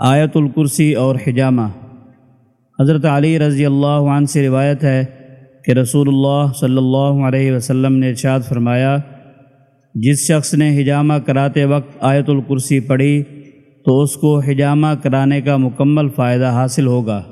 آیت الکرسی اور حجامہ۔ حضرت علی رضی اللہ عنہ سے روایت ہے کہ رسول اللہ صلی اللہ علیہ وسلم نے ارشاد فرمایا، جس شخص نے حجامہ کراتے وقت آیت الکرسی پڑھی، تو اس کو حجامہ کرانے کا مکمل فائدہ حاصل ہوگا۔